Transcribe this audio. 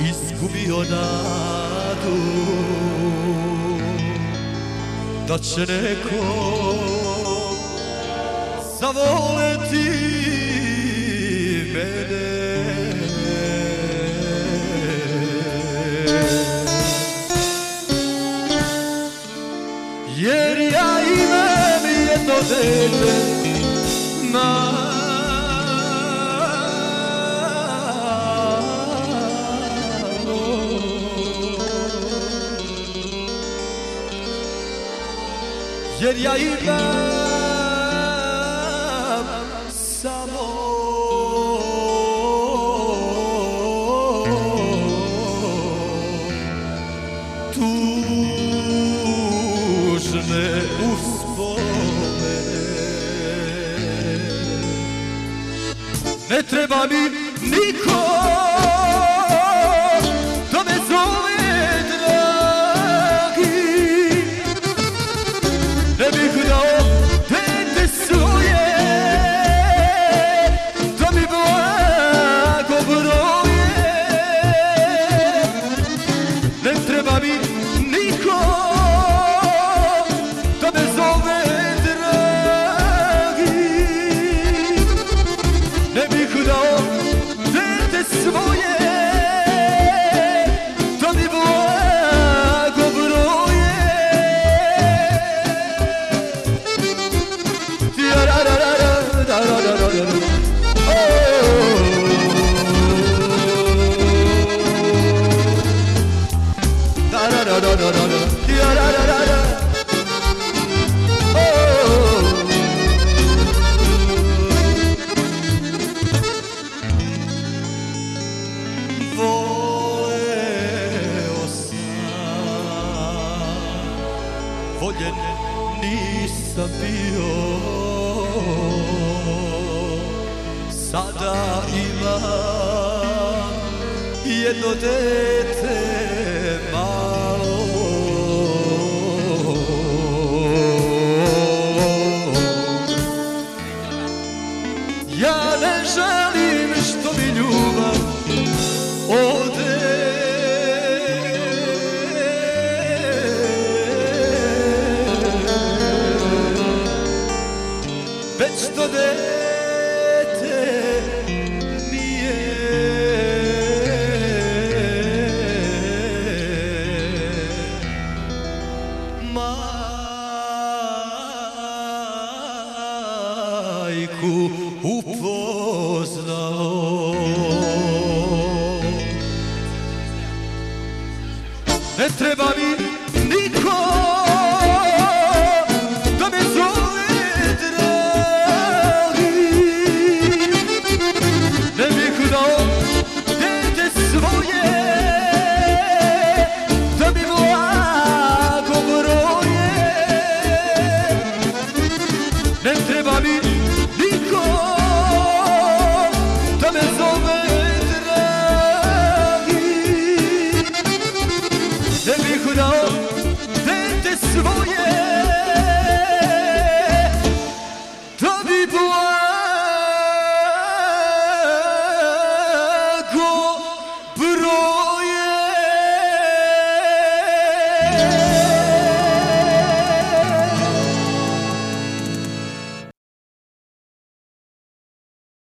izgubio dan nadu Da će neko zavoleti mene. Jer ja imam jedno dete malo Jer ja imam samo. Tužne uspomene Ne treba mi niko voljen nisam bio. Sada imam jedno dete Ja ne žalim što mi ljubav ode. Već to dete nije. Majku upoznalo. Ne treba mi niko da me zove dragi. Ne bih dao dete svoje da mi blago broje. Ne treba mi could all